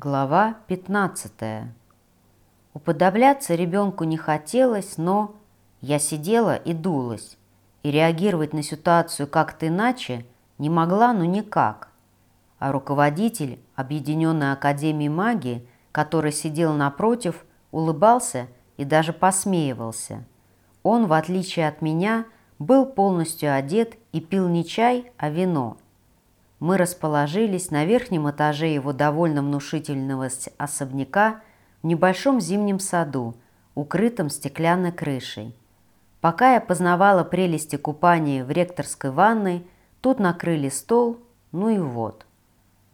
Глава 15 Уподобляться ребенку не хотелось, но я сидела и дулась, и реагировать на ситуацию как-то иначе не могла, ну никак. А руководитель Объединенной Академии Магии, который сидел напротив, улыбался и даже посмеивался. Он, в отличие от меня, был полностью одет и пил не чай, а вино – мы расположились на верхнем этаже его довольно внушительного особняка в небольшом зимнем саду, укрытом стеклянной крышей. Пока я познавала прелести купания в ректорской ванной, тут накрыли стол, ну и вот.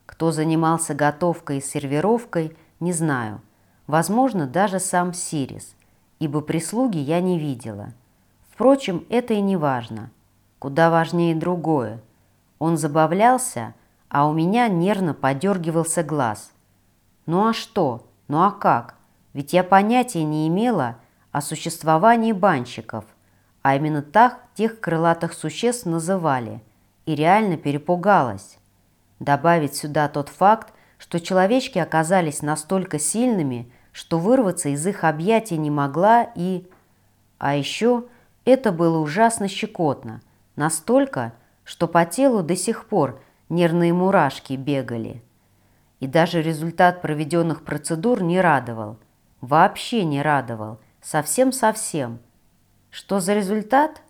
Кто занимался готовкой и сервировкой, не знаю. Возможно, даже сам Сирис, ибо прислуги я не видела. Впрочем, это и не важно. Куда важнее другое – он забавлялся, а у меня нервно подергивался глаз. Ну а что? Ну а как? Ведь я понятия не имела о существовании банщиков, а именно так тех крылатых существ называли, и реально перепугалась. Добавить сюда тот факт, что человечки оказались настолько сильными, что вырваться из их объятий не могла и... А еще это было ужасно щекотно, настолько, что по телу до сих пор нервные мурашки бегали. И даже результат проведенных процедур не радовал. Вообще не радовал. Совсем-совсем. Что за результат?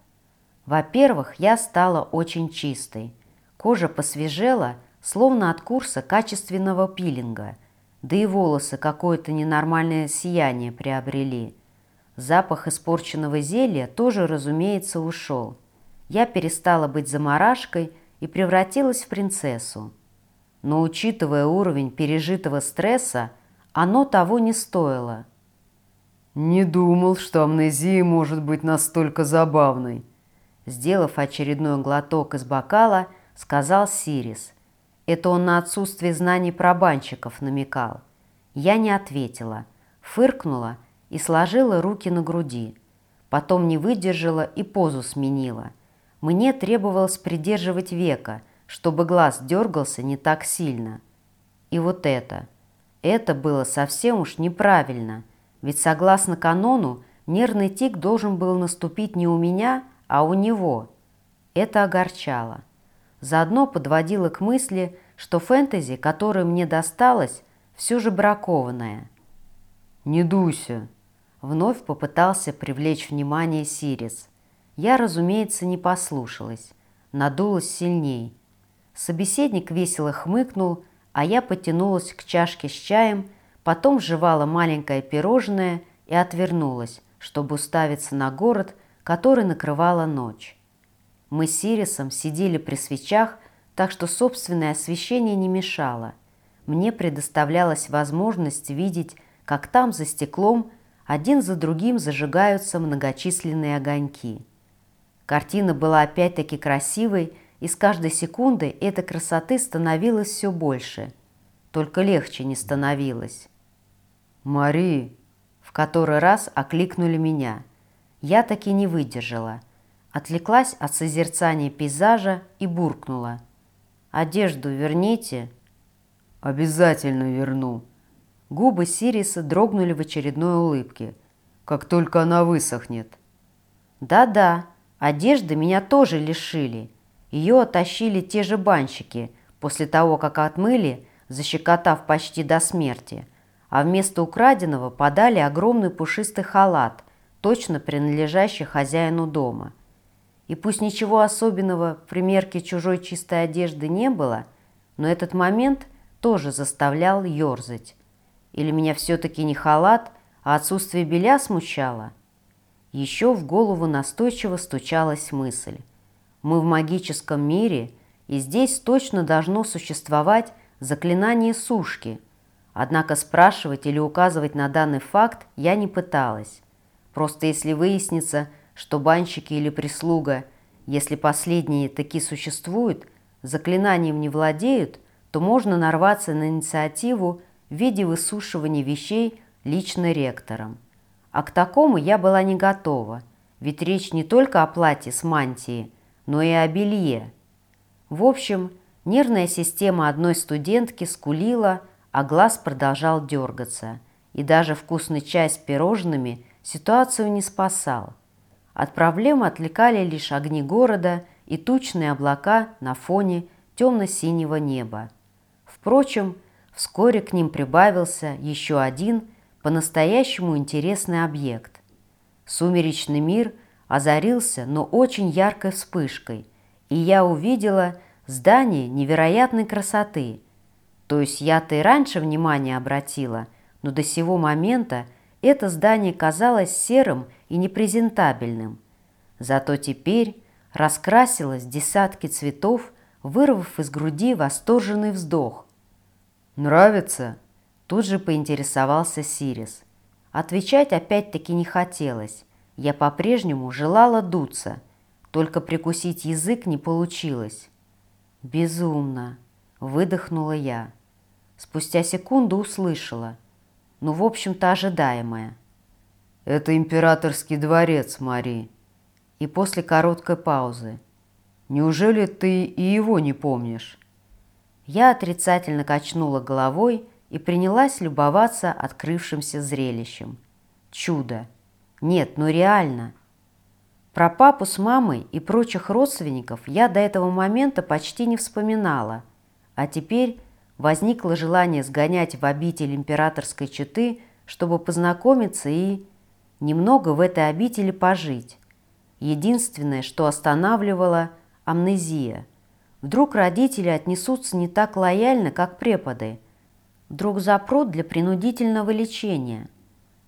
Во-первых, я стала очень чистой. Кожа посвежела, словно от курса качественного пилинга. Да и волосы какое-то ненормальное сияние приобрели. Запах испорченного зелья тоже, разумеется, ушел я перестала быть заморашкой и превратилась в принцессу. Но, учитывая уровень пережитого стресса, оно того не стоило. «Не думал, что амнезия может быть настолько забавной», Сделав очередной глоток из бокала, сказал Сирис. Это он на отсутствие знаний про банщиков намекал. Я не ответила, фыркнула и сложила руки на груди. Потом не выдержала и позу сменила – мне требовалось придерживать века, чтобы глаз дергался не так сильно. И вот это. Это было совсем уж неправильно, ведь согласно канону нервный тик должен был наступить не у меня, а у него. Это огорчало. Заодно подводило к мысли, что фэнтези, которое мне досталось, все же бракованное. «Не дуйся!» Вновь попытался привлечь внимание Сирис – я, разумеется, не послушалась, надулась сильней. Собеседник весело хмыкнул, а я потянулась к чашке с чаем, потом жевала маленькое пирожное и отвернулась, чтобы уставиться на город, который накрывала ночь. Мы с Сирисом сидели при свечах, так что собственное освещение не мешало. Мне предоставлялась возможность видеть, как там за стеклом один за другим зажигаются многочисленные огоньки. Картина была опять-таки красивой, и с каждой секундой этой красоты становилось все больше. Только легче не становилось. «Мари!» В который раз окликнули меня. Я таки не выдержала. Отвлеклась от созерцания пейзажа и буркнула. «Одежду верните!» «Обязательно верну!» Губы Сириса дрогнули в очередной улыбке. «Как только она высохнет!» «Да-да!» Одежды меня тоже лишили. Ее оттащили те же банщики после того, как отмыли, защекотав почти до смерти, а вместо украденного подали огромный пушистый халат, точно принадлежащий хозяину дома. И пусть ничего особенного в примерке чужой чистой одежды не было, но этот момент тоже заставлял ерзать. Или меня все-таки не халат, а отсутствие белья смущало – еще в голову настойчиво стучалась мысль. Мы в магическом мире, и здесь точно должно существовать заклинание сушки. Однако спрашивать или указывать на данный факт я не пыталась. Просто если выяснится, что банщики или прислуга, если последние таки существуют, заклинанием не владеют, то можно нарваться на инициативу в виде высушивания вещей лично ректором. А к такому я была не готова, ведь речь не только о платье с мантией, но и о белье. В общем, нервная система одной студентки скулила, а глаз продолжал дергаться, и даже вкусный чай с пирожными ситуацию не спасал. От проблем отвлекали лишь огни города и тучные облака на фоне темно-синего неба. Впрочем, вскоре к ним прибавился еще один по-настоящему интересный объект. Сумеречный мир озарился, но очень яркой вспышкой, и я увидела здание невероятной красоты. То есть я-то и раньше внимание обратила, но до сего момента это здание казалось серым и непрезентабельным. Зато теперь раскрасилось десятки цветов, вырвав из груди восторженный вздох. «Нравится?» Тут же поинтересовался Сирис. Отвечать опять-таки не хотелось. Я по-прежнему желала дуться, только прикусить язык не получилось. «Безумно!» – выдохнула я. Спустя секунду услышала. Ну, в общем-то, ожидаемое. «Это императорский дворец, Мари». И после короткой паузы. «Неужели ты и его не помнишь?» Я отрицательно качнула головой и принялась любоваться открывшимся зрелищем. Чудо! Нет, ну реально! Про папу с мамой и прочих родственников я до этого момента почти не вспоминала, а теперь возникло желание сгонять в обитель императорской четы, чтобы познакомиться и немного в этой обители пожить. Единственное, что останавливало – амнезия. Вдруг родители отнесутся не так лояльно, как преподы. Вдруг запрут для принудительного лечения.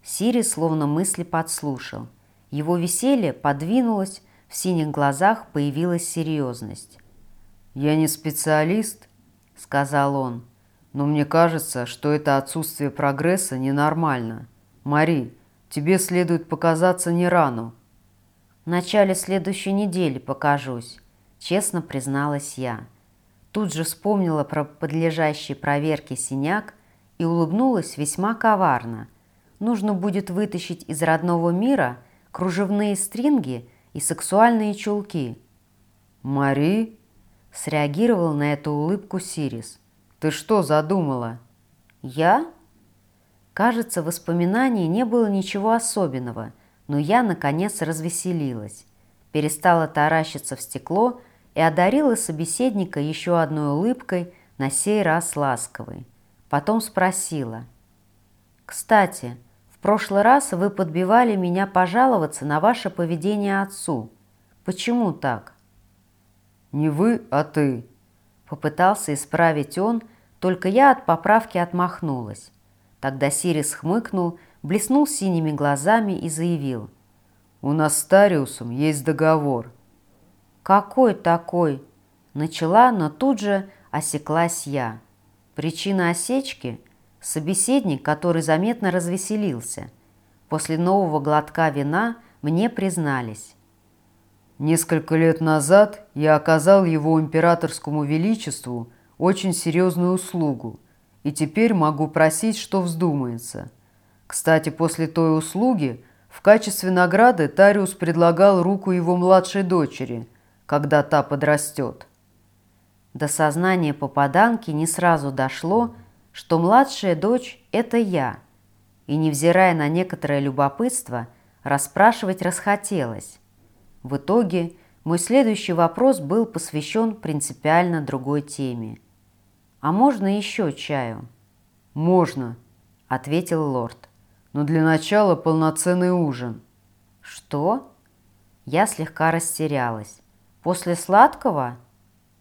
Сири словно мысли подслушал. Его веселье подвинулось, в синих глазах появилась серьезность. «Я не специалист», — сказал он, — «но мне кажется, что это отсутствие прогресса ненормально. Мари, тебе следует показаться не рану». «В начале следующей недели покажусь», — честно призналась я. Тут же вспомнила про подлежащий проверке синяк и улыбнулась весьма коварно. Нужно будет вытащить из родного мира кружевные стринги и сексуальные чулки. «Мари?» – среагировал на эту улыбку Сирис. «Ты что задумала?» «Я?» Кажется, в воспоминании не было ничего особенного, но я, наконец, развеселилась. Перестала таращиться в стекло и одарила собеседника еще одной улыбкой, на сей раз ласковой. Потом спросила. «Кстати, в прошлый раз вы подбивали меня пожаловаться на ваше поведение отцу. Почему так?» «Не вы, а ты», — попытался исправить он, только я от поправки отмахнулась. Тогда Сирис хмыкнул, блеснул синими глазами и заявил. «У нас с Тариусом есть договор». «Какой такой?» Начала, но тут же осеклась я. Причина осечки – собеседник, который заметно развеселился. После нового глотка вина мне признались. Несколько лет назад я оказал его императорскому величеству очень серьезную услугу, и теперь могу просить, что вздумается. Кстати, после той услуги в качестве награды Тариус предлагал руку его младшей дочери, когда та подрастет. До сознания попаданки не сразу дошло, что младшая дочь – это я. И, невзирая на некоторое любопытство, расспрашивать расхотелось. В итоге мой следующий вопрос был посвящен принципиально другой теме. «А можно еще чаю?» «Можно», – ответил лорд. «Но для начала полноценный ужин». «Что?» Я слегка растерялась. «После сладкого?»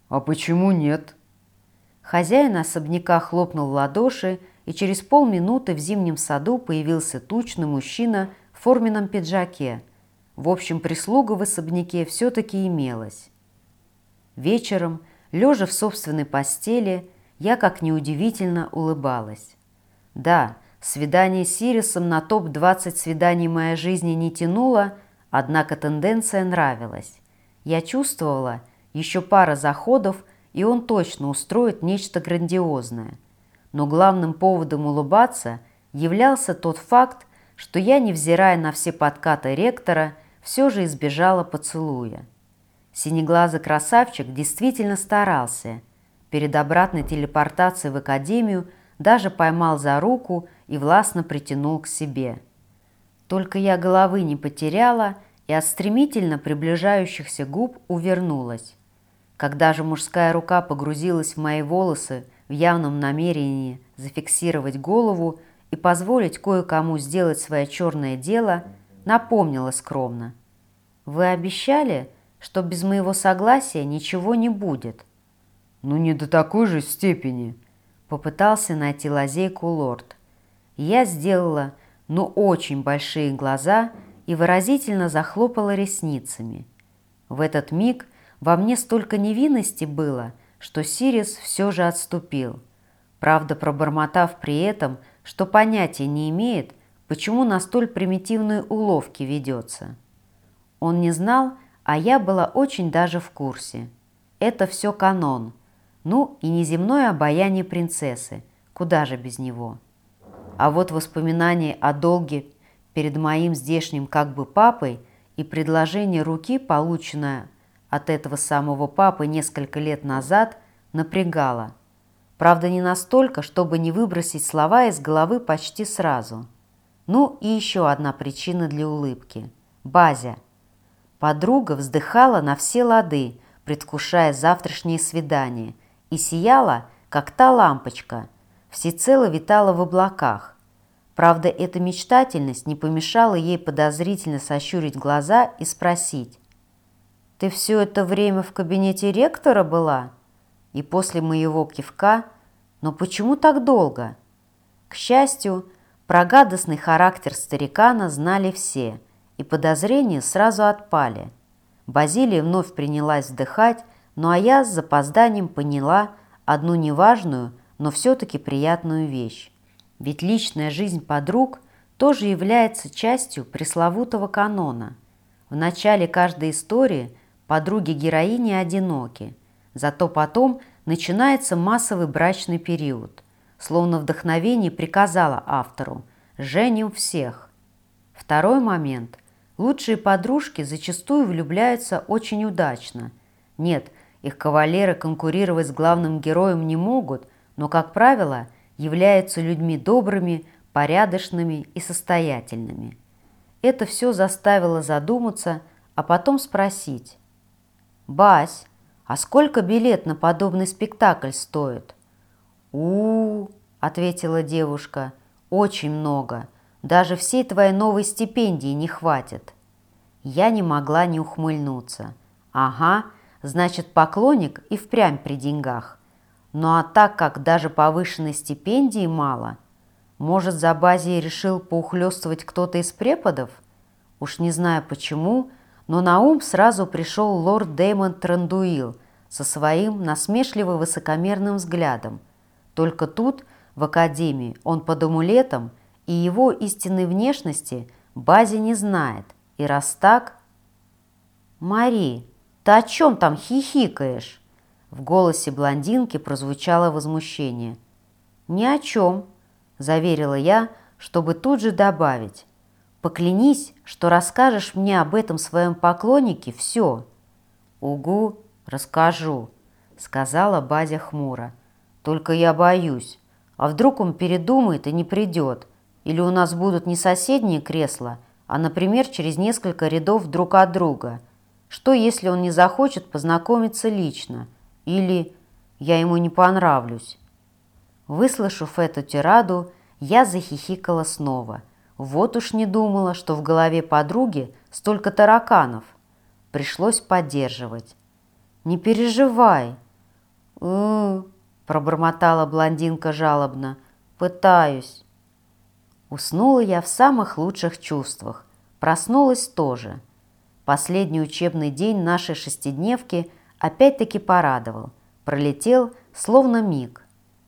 «А почему нет?» Хозяин особняка хлопнул в ладоши, и через полминуты в зимнем саду появился тучный мужчина в форменном пиджаке. В общем, прислуга в особняке все-таки имелась. Вечером, лежа в собственной постели, я, как неудивительно, улыбалась. Да, свидание с Сирисом на топ-20 свиданий моей жизни не тянуло, однако тенденция нравилась. Я чувствовала – еще пара заходов, и он точно устроит нечто грандиозное. Но главным поводом улыбаться являлся тот факт, что я, невзирая на все подкаты ректора, все же избежала поцелуя. Синеглазый красавчик действительно старался. Перед обратной телепортацией в академию даже поймал за руку и властно притянул к себе. Только я головы не потеряла и от стремительно приближающихся губ увернулась. Когда же мужская рука погрузилась в мои волосы в явном намерении зафиксировать голову и позволить кое-кому сделать свое черное дело, напомнила скромно. «Вы обещали, что без моего согласия ничего не будет?» «Ну не до такой же степени», — попытался найти лазейку лорд. Я сделала, ну, очень большие глаза и выразительно захлопала ресницами. В этот миг во мне столько невинности было, что Сирис все же отступил, правда пробормотав при этом, что понятия не имеет, почему на столь примитивные уловки ведется. Он не знал, а я была очень даже в курсе. Это все канон. Ну и неземное обаяние принцессы. Куда же без него? А вот воспоминание о долге перед моим здешним как бы папой и предложение руки, полученное от этого самого папы несколько лет назад, напрягало. Правда, не настолько, чтобы не выбросить слова из головы почти сразу. Ну и еще одна причина для улыбки. Базя. Подруга вздыхала на все лады, предвкушая завтрашнее свидание, и сияла, как та лампочка, всецело витала в облаках. Правда, эта мечтательность не помешала ей подозрительно сощурить глаза и спросить, «Ты все это время в кабинете ректора была?» И после моего кивка «Но почему так долго?» К счастью, про гадостный характер старикана знали все – и подозрения сразу отпали. Базилия вновь принялась вдыхать, ну а я с запозданием поняла одну неважную, но все-таки приятную вещь. Ведь личная жизнь подруг тоже является частью пресловутого канона. В начале каждой истории подруги-героини одиноки, зато потом начинается массовый брачный период. Словно вдохновение приказало автору «женим всех». Второй момент – Лучшие подружки зачастую влюбляются очень удачно. Нет, их кавалеры конкурировать с главным героем не могут, но, как правило, являются людьми добрыми, порядочными и состоятельными. Это все заставило задуматься, а потом спросить. «Бась, а сколько билет на подобный спектакль стоит?» «У-у-у», ответила девушка, – «очень много». Даже всей твоей новой стипендии не хватит. Я не могла не ухмыльнуться. Ага, значит, поклонник и впрямь при деньгах. Ну а так как даже повышенной стипендии мало, может, за базе решил поухлёстывать кто-то из преподов? Уж не знаю почему, но на ум сразу пришел лорд Дэймон Трандуил со своим насмешливо-высокомерным взглядом. Только тут, в академии, он под амулетом – и его истинной внешности Бази не знает. И раз так... «Мари, ты о чем там хихикаешь?» В голосе блондинки прозвучало возмущение. «Ни о чем», – заверила я, чтобы тут же добавить. «Поклянись, что расскажешь мне об этом своем поклоннике все». «Угу, расскажу», – сказала Базя хмуро. «Только я боюсь. А вдруг он передумает и не придет?» Или у нас будут не соседние кресла, а, например, через несколько рядов друг от друга. Что, если он не захочет познакомиться лично? Или я ему не понравлюсь? Выслушав эту тираду, я захихикала снова. Вот уж не думала, что в голове подруги столько тараканов. Пришлось поддерживать. «Не переживай!» «М-м-м», пробормотала блондинка жалобно. «Пытаюсь». Уснула я в самых лучших чувствах. Проснулась тоже. Последний учебный день нашей шестидневки опять-таки порадовал. Пролетел словно миг.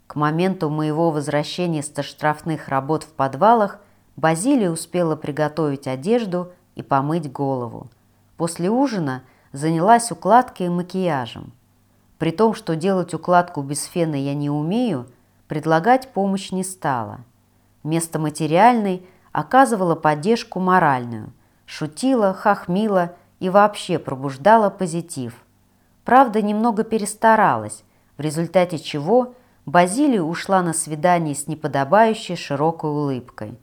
К моменту моего возвращения с штрафных работ в подвалах Базилия успела приготовить одежду и помыть голову. После ужина занялась укладкой и макияжем. При том, что делать укладку без фена я не умею, предлагать помощь не стала – Вместо материальной оказывала поддержку моральную, шутила, хохмила и вообще пробуждала позитив. Правда, немного перестаралась, в результате чего Базилия ушла на свидание с неподобающей широкой улыбкой.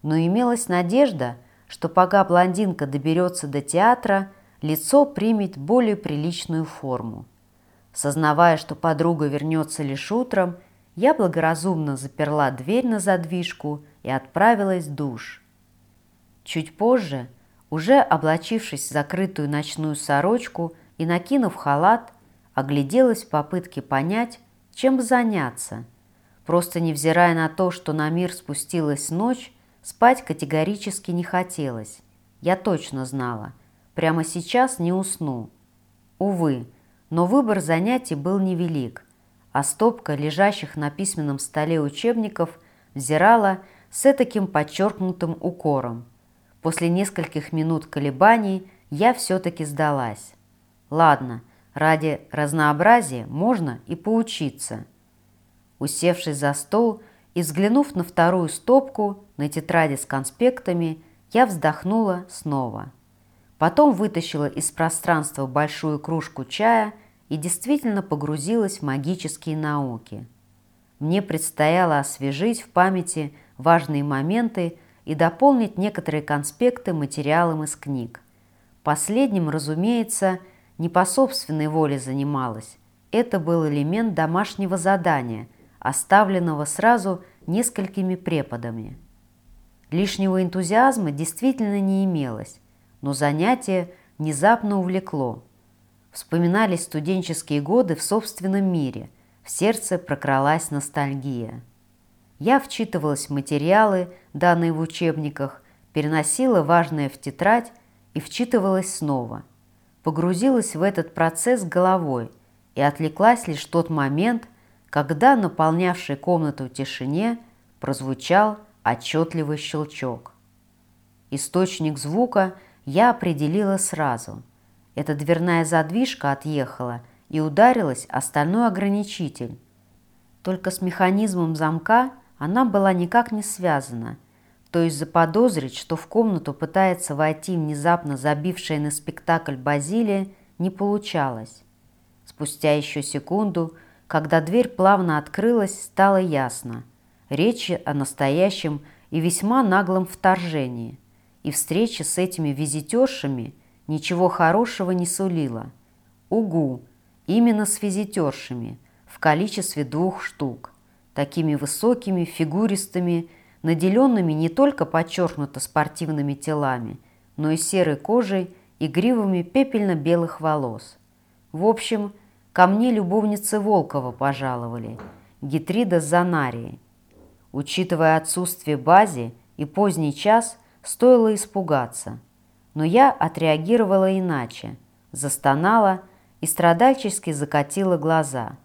Но имелась надежда, что пока блондинка доберется до театра, лицо примет более приличную форму. Сознавая, что подруга вернется лишь утром, я благоразумно заперла дверь на задвижку и отправилась в душ. Чуть позже, уже облачившись в закрытую ночную сорочку и накинув халат, огляделась в попытке понять, чем заняться. Просто невзирая на то, что на мир спустилась ночь, спать категорически не хотелось. Я точно знала. Прямо сейчас не усну. Увы, но выбор занятий был невелик, а стопка лежащих на письменном столе учебников взирала с таким подчеркнутым укором. После нескольких минут колебаний я все-таки сдалась. Ладно, ради разнообразия можно и поучиться. Усевшись за стол и взглянув на вторую стопку на тетради с конспектами, я вздохнула снова. Потом вытащила из пространства большую кружку чая и действительно погрузилась в магические науки. Мне предстояло освежить в памяти важные моменты и дополнить некоторые конспекты материалом из книг. Последним, разумеется, не по собственной воле занималась. Это был элемент домашнего задания, оставленного сразу несколькими преподами. Лишнего энтузиазма действительно не имелось, но занятие внезапно увлекло. Вспоминались студенческие годы в собственном мире, в сердце прокралась ностальгия. Я вчитывалась в материалы, данные в учебниках, переносила важное в тетрадь и вчитывалась снова. Погрузилась в этот процесс головой и отвлеклась лишь тот момент, когда, наполнявший комнату в тишине, прозвучал отчетливый щелчок. Источник звука – я определила сразу. Эта дверная задвижка отъехала и ударилась о стальной ограничитель. Только с механизмом замка она была никак не связана, то есть заподозрить, что в комнату пытается войти внезапно забившая на спектакль Базилия, не получалось. Спустя еще секунду, когда дверь плавно открылась, стало ясно. Речь о настоящем и весьма наглом вторжении – и встреча с этими визитершами ничего хорошего не сулила. Угу, именно с визитершами, в количестве двух штук, такими высокими, фигуристыми, наделенными не только подчеркнуто спортивными телами, но и серой кожей и гривами пепельно-белых волос. В общем, ко мне любовницы Волкова пожаловали, Гитрида с Занарией. Учитывая отсутствие бази и поздний час, Стоило испугаться. Но я отреагировала иначе, застонала и страдальчески закатила глаза.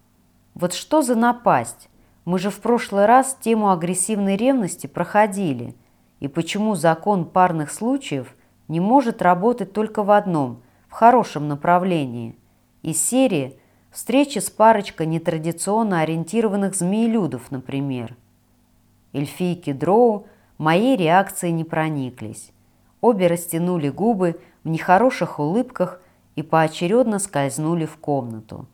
Вот что за напасть? Мы же в прошлый раз тему агрессивной ревности проходили. И почему закон парных случаев не может работать только в одном, в хорошем направлении? Из серии «Встречи с парочкой нетрадиционно ориентированных змеелюдов», например. Эльфийки Дроу – моей реакции не прониклись. Обе растянули губы в нехороших улыбках и поочередно скользнули в комнату.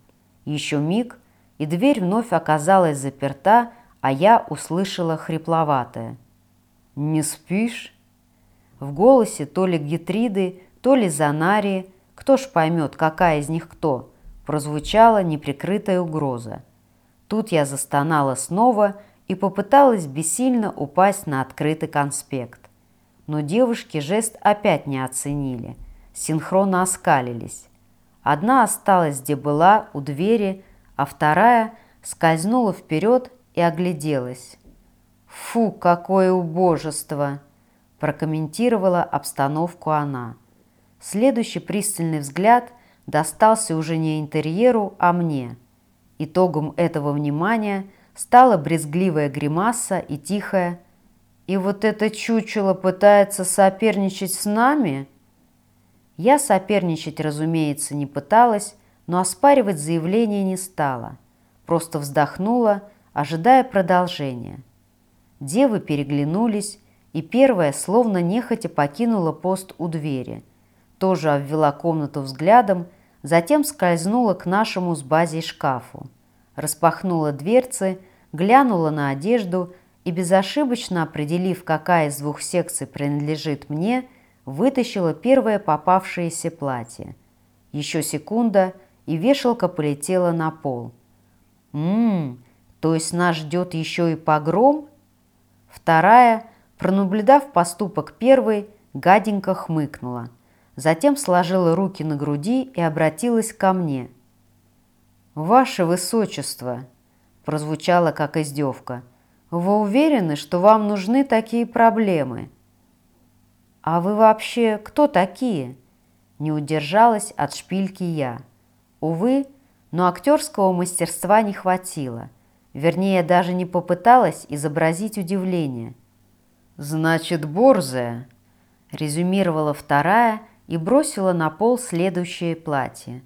Еще миг, и дверь вновь оказалась заперта, а я услышала хрипловатое. «Не спишь?» В голосе то ли Гитриды, то ли Занарии, кто ж поймет, какая из них кто, прозвучала неприкрытая угроза. Тут я застонала снова и попыталась бессильно упасть на открытый конспект. Но девушки жест опять не оценили, синхронно оскалились. Одна осталась, где была, у двери, а вторая скользнула вперед и огляделась. «Фу, какое убожество!» – прокомментировала обстановку она. Следующий пристальный взгляд достался уже не интерьеру, а мне. Итогом этого внимания – стала брезгливая гримаса и тихая «И вот это чучело пытается соперничать с нами?» Я соперничать, разумеется, не пыталась, но оспаривать заявление не стала. Просто вздохнула, ожидая продолжения. Девы переглянулись, и первая, словно нехотя, покинула пост у двери. Тоже обвела комнату взглядом, затем скользнула к нашему с базей шкафу распахнула дверцы, глянула на одежду и, безошибочно определив, какая из двух секций принадлежит мне, вытащила первое попавшееся платье. Еще секунда, и вешалка полетела на пол. «Ммм, то есть нас ждет еще и погром?» Вторая, пронаблюдав поступок первой, гаденько хмыкнула. Затем сложила руки на груди и обратилась ко мне. «Ваше Высочество!» – прозвучало как издевка. «Вы уверены, что вам нужны такие проблемы?» «А вы вообще кто такие?» Не удержалась от шпильки я. Увы, но актерского мастерства не хватило. Вернее, даже не попыталась изобразить удивление. «Значит, борзая», – резюмировала вторая и бросила на пол следующее платье.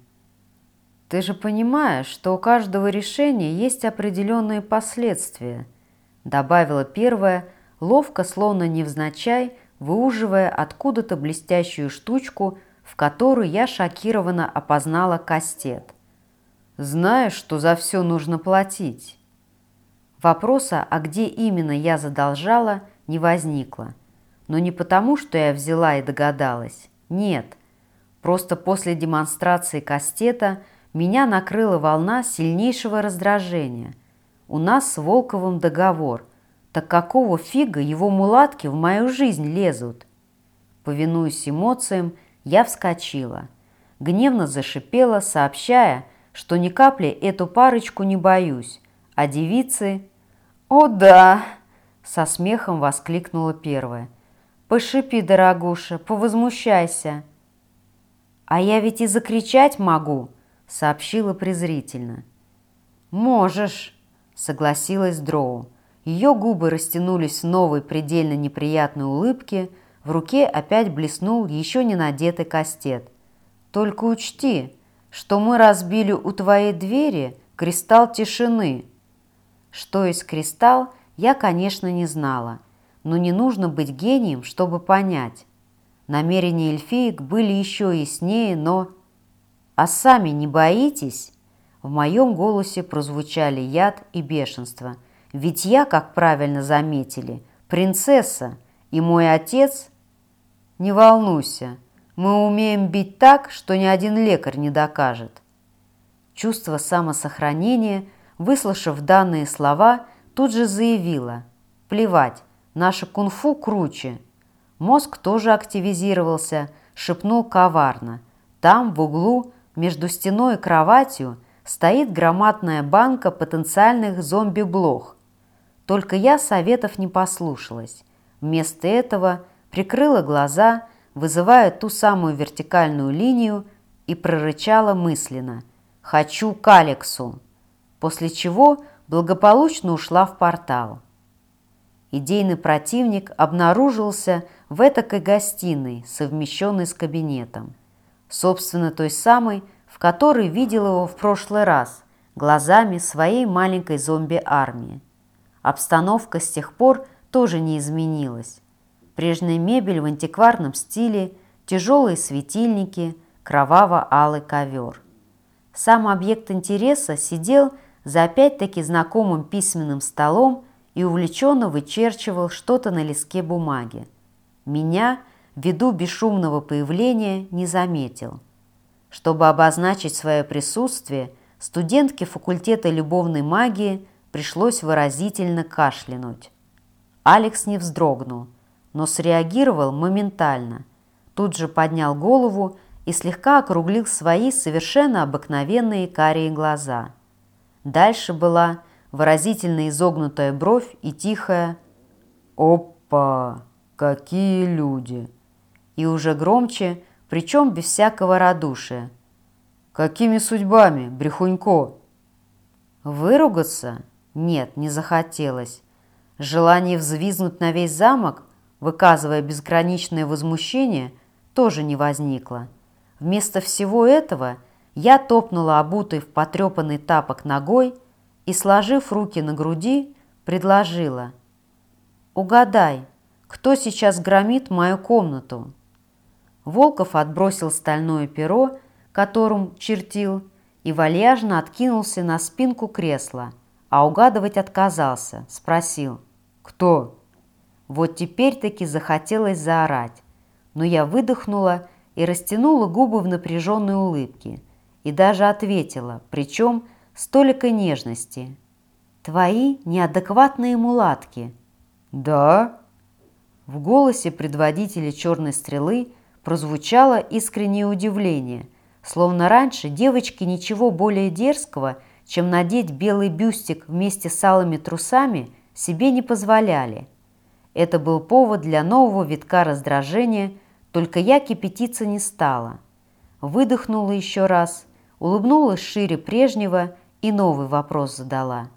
«Ты же понимаешь, что у каждого решения есть определенные последствия», – добавила первая, ловко, словно невзначай, выуживая откуда-то блестящую штучку, в которую я шокированно опознала кастет. «Знаешь, что за все нужно платить?» Вопроса, а где именно я задолжала, не возникло. Но не потому, что я взяла и догадалась. Нет. Просто после демонстрации кастета меня накрыла волна сильнейшего раздражения. У нас с Волковым договор. Так какого фига его мулатки в мою жизнь лезут? Повинуясь эмоциям, я вскочила. Гневно зашипела, сообщая, что ни капли эту парочку не боюсь, а девицы... «О да!» – со смехом воскликнула первая. «Пошипи, дорогуша, повозмущайся!» «А я ведь и закричать могу!» – сообщила презрительно. «Можешь!» – согласилась Дроу. Ее губы растянулись в новой предельно неприятной улыбке – в руке опять блеснул еще не надетый кастет. «Только учти, что мы разбили у твоей двери кристалл тишины». Что есть кристалл, я, конечно, не знала, но не нужно быть гением, чтобы понять. Намерения эльфиек были еще яснее, но... «А сами не боитесь?» В моем голосе прозвучали яд и бешенство. «Ведь я, как правильно заметили, принцесса, и мой отец «Не волнуйся, мы умеем бить так, что ни один лекарь не докажет». Чувство самосохранения, выслушав данные слова, тут же заявило «Плевать, наше кунг-фу круче». Мозг тоже активизировался, шепнул коварно. Там, в углу, между стеной и кроватью, стоит громадная банка потенциальных зомби-блох. Только я советов не послушалась. Вместо этого – прикрыла глаза, вызывая ту самую вертикальную линию и прорычала мысленно «Хочу к Алексу», после чего благополучно ушла в портал. Идейный противник обнаружился в этакой гостиной, совмещенной с кабинетом. Собственно, той самой, в которой видел его в прошлый раз, глазами своей маленькой зомби-армии. Обстановка с тех пор тоже не изменилась. Прежняя мебель в антикварном стиле, тяжелые светильники, кроваво-алый ковер. Сам объект интереса сидел за опять-таки знакомым письменным столом и увлеченно вычерчивал что-то на листке бумаги. Меня, ввиду бесшумного появления, не заметил. Чтобы обозначить свое присутствие, студентке факультета любовной магии пришлось выразительно кашлянуть. Алекс не вздрогнул – но среагировал моментально. Тут же поднял голову и слегка округлил свои совершенно обыкновенные карие глаза. Дальше была выразительно изогнутая бровь и тихая «Опа! Какие люди!» И уже громче, причем без всякого радушия. «Какими судьбами, Брехунько?» Выругаться? Нет, не захотелось. Желание взвизнуть на весь замок выказывая безграничное возмущение, тоже не возникло. Вместо всего этого я топнула обутой в потрепанный тапок ногой и, сложив руки на груди, предложила «Угадай, кто сейчас громит мою комнату?» Волков отбросил стальное перо, которым чертил, и вальяжно откинулся на спинку кресла, а угадывать отказался, спросил «Кто?». Вот теперь-таки захотелось заорать, но я выдохнула и растянула губы в напряженной улыбке и даже ответила, причем с толикой нежности. «Твои неадекватные мулатки». «Да?» В голосе предводителя «Черной стрелы» прозвучало искреннее удивление, словно раньше девочки ничего более дерзкого, чем надеть белый бюстик вместе с алыми трусами, себе не позволяли. Это был повод для нового витка раздражения, только я кипятиться не стала. Выдохнула еще раз, улыбнулась шире прежнего и новый вопрос задала.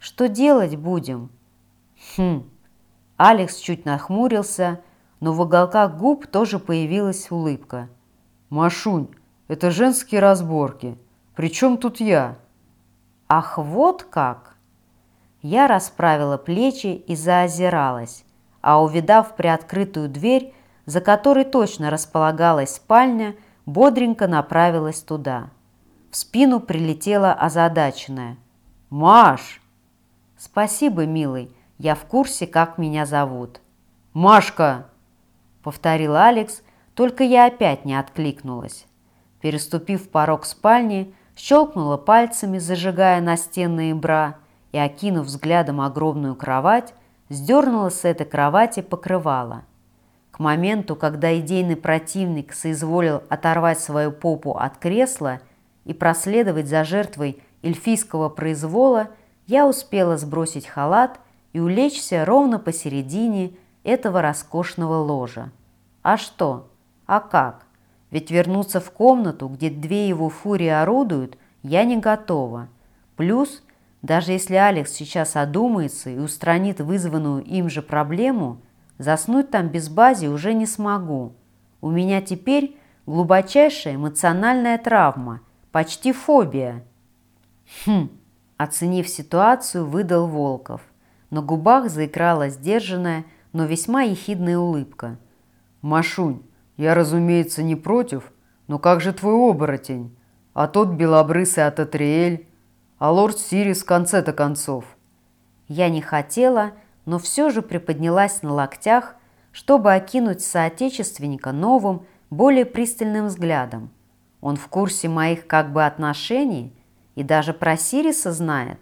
«Что делать будем?» «Хм...» Алекс чуть нахмурился, но в уголках губ тоже появилась улыбка. «Машунь, это женские разборки. Причем тут я?» «Ах, вот как!» Я расправила плечи и заозиралась, а увидав приоткрытую дверь, за которой точно располагалась спальня, бодренько направилась туда. В спину прилетела озадаченная. «Маш!» «Спасибо, милый, я в курсе, как меня зовут». «Машка!» — повторил Алекс, только я опять не откликнулась. Переступив порог спальни, щелкнула пальцами, зажигая настенные бра, и, окинув взглядом огромную кровать, сдернула с этой кровати покрывало. К моменту, когда идейный противник соизволил оторвать свою попу от кресла и проследовать за жертвой эльфийского произвола, я успела сбросить халат и улечься ровно посередине этого роскошного ложа. А что? А как? Ведь вернуться в комнату, где две его фурии орудуют, я не готова. Плюс, даже если Алекс сейчас одумается и устранит вызванную им же проблему, заснуть там без бази уже не смогу. У меня теперь глубочайшая эмоциональная травма, почти фобия. Хм, оценив ситуацию, выдал Волков. На губах заиграла сдержанная, но весьма ехидная улыбка. «Машунь, я, разумеется, не против, но как же твой оборотень? А тот белобрысый от Атриэль? А лорд Сирис в конце-то концов?» Я не хотела, но все же приподнялась на локтях, чтобы окинуть соотечественника новым, более пристальным взглядом. Он в курсе моих как бы отношений и даже про Сириса знает.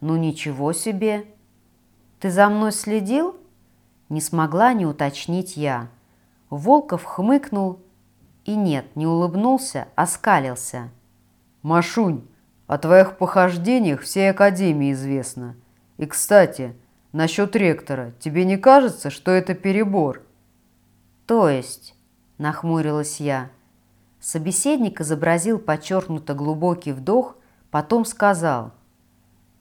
Ну ничего себе! «Ты за мной следил?» Не смогла не уточнить я. Волков хмыкнул и нет, не улыбнулся, а скалился. «Машунь, о твоих похождениях всей Академии известно. И, кстати, насчет ректора, тебе не кажется, что это перебор?» «То есть?» – нахмурилась я. Собеседник изобразил подчеркнуто глубокий вдох, потом сказал.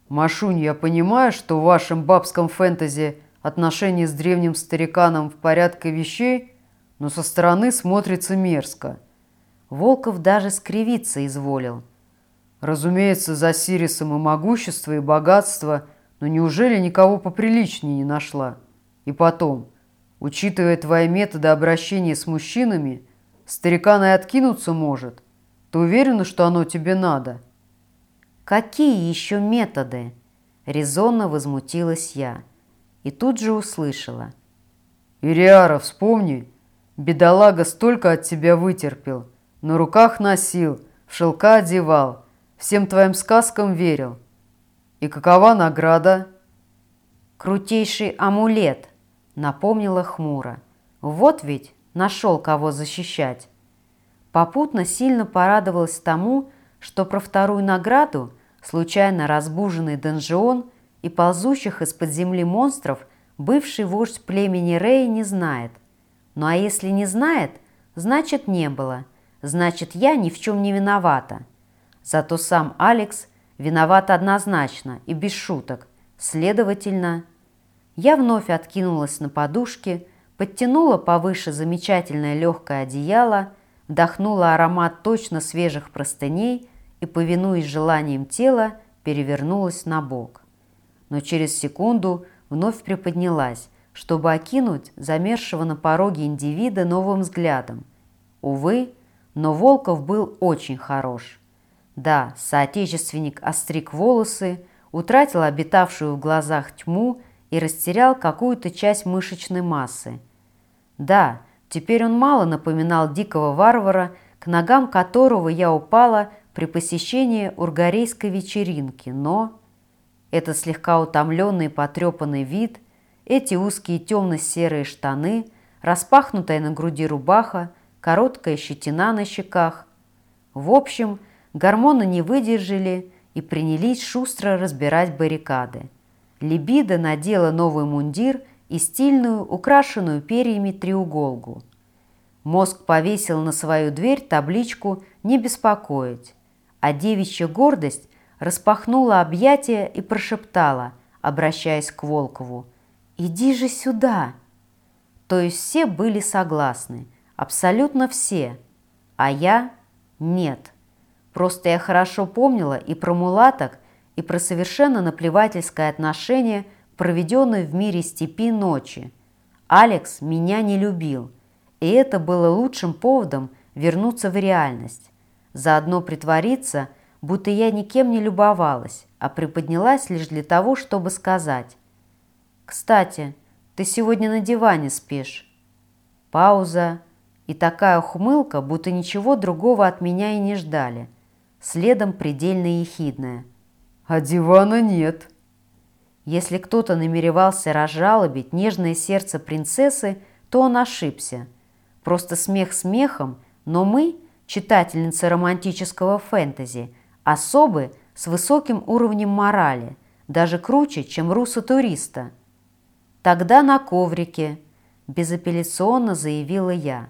«Машунь, я понимаю, что в вашем бабском фэнтези отношения с древним стариканом в порядке вещей – но со стороны смотрится мерзко. Волков даже скривиться изволил. Разумеется, за Сирисом и могущество, и богатство, но неужели никого поприличнее не нашла? И потом, учитывая твои методы обращения с мужчинами, старикан и откинуться может. Ты уверена, что оно тебе надо? Какие еще методы? Резонно возмутилась я. И тут же услышала. Ириара, вспомни, Бедолага столько от тебя вытерпел. На руках носил, в шелка одевал, всем твоим сказкам верил. И какова награда? Крутейший амулет, напомнила хмуро. Вот ведь нашел кого защищать. Попутно сильно порадовалась тому, что про вторую награду, случайно разбуженный донжион и ползущих из-под земли монстров, бывший вождь племени Рей не знает – ну а если не знает, значит не было, значит я ни в чем не виновата. Зато сам Алекс виноват однозначно и без шуток. Следовательно, я вновь откинулась на подушке, подтянула повыше замечательное легкое одеяло, вдохнула аромат точно свежих простыней и, повинуясь желанием тела, перевернулась на бок. Но через секунду вновь приподнялась, чтобы окинуть замершего на пороге индивида новым взглядом. Увы, но Волков был очень хорош. Да, соотечественник остриг волосы, утратил обитавшую в глазах тьму и растерял какую-то часть мышечной массы. Да, теперь он мало напоминал дикого варвара, к ногам которого я упала при посещении ургарейской вечеринки, но... Этот слегка утомленный потрепанный вид, эти узкие темно-серые штаны, распахнутая на груди рубаха, короткая щетина на щеках. В общем, гормоны не выдержали и принялись шустро разбирать баррикады. Либидо надела новый мундир и стильную, украшенную перьями треуголку. Мозг повесил на свою дверь табличку «Не беспокоить», а девичья гордость распахнула объятия и прошептала, обращаясь к Волкову, «Иди же сюда!» То есть все были согласны, абсолютно все, а я – нет. Просто я хорошо помнила и про мулаток, и про совершенно наплевательское отношение, проведенное в мире степи ночи. Алекс меня не любил, и это было лучшим поводом вернуться в реальность. Заодно притвориться, будто я никем не любовалась, а приподнялась лишь для того, чтобы сказать. «Кстати, ты сегодня на диване спишь». Пауза и такая ухмылка, будто ничего другого от меня и не ждали. Следом предельно ехидная – а дивана нет. Если кто-то намеревался разжалобить нежное сердце принцессы, то он ошибся. Просто смех смехом, но мы, читательницы романтического фэнтези, особы с высоким уровнем морали, даже круче, чем руса-туриста. Тогда на коврике, безапелляционно заявила я.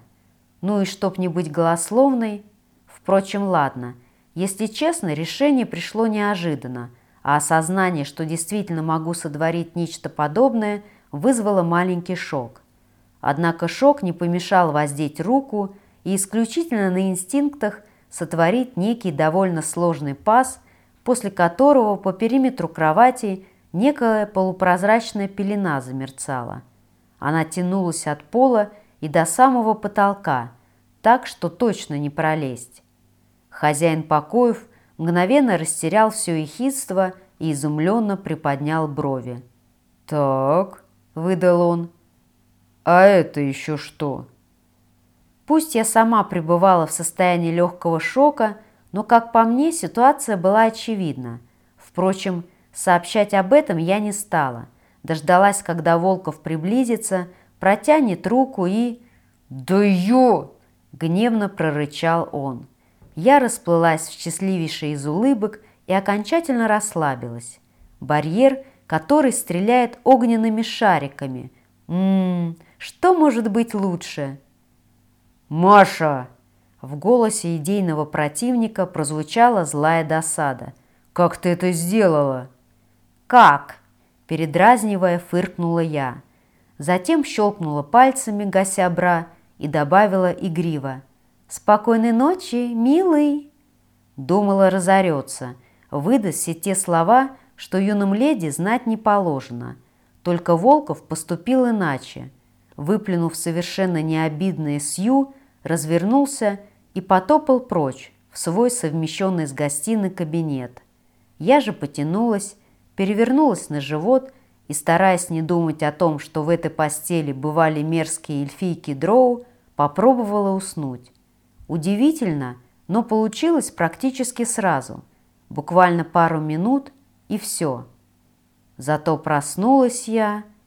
Ну и чтоб не быть голословной, впрочем, ладно – если честно, решение пришло неожиданно, а осознание, что действительно могу сотворить нечто подобное, вызвало маленький шок. Однако шок не помешал воздеть руку и исключительно на инстинктах сотворить некий довольно сложный паз, после которого по периметру кровати некая полупрозрачная пелена замерцала. Она тянулась от пола и до самого потолка, так что точно не пролезть. Хозяин покоев мгновенно растерял все ехидство и изумленно приподнял брови. «Так», — выдал он, — «а это еще что?» Пусть я сама пребывала в состоянии легкого шока, но, как по мне, ситуация была очевидна. Впрочем, сообщать об этом я не стала. Дождалась, когда Волков приблизится, протянет руку и... «Да ё!» — гневно прорычал он. Я расплылась в счастливейшей из улыбок и окончательно расслабилась. Барьер, который стреляет огненными шариками. Ммм, что может быть лучше? «Маша!» В голосе идейного противника прозвучала злая досада. «Как ты это сделала?» «Как?» Передразнивая, фыркнула я. Затем щелкнула пальцами, гася бра, и добавила игриво. «Спокойной ночи, милый!» Думала разорется, выдаст все те слова, что юным леди знать не положено. Только Волков поступил иначе. Выплюнув совершенно необидное Сью, развернулся и потопал прочь в свой совмещенный с гостиной кабинет. Я же потянулась, перевернулась на живот и, стараясь не думать о том, что в этой постели бывали мерзкие эльфийки дроу, попробовала уснуть. Удивительно, но получилось практически сразу. Буквально пару минут и все. Зато проснулась я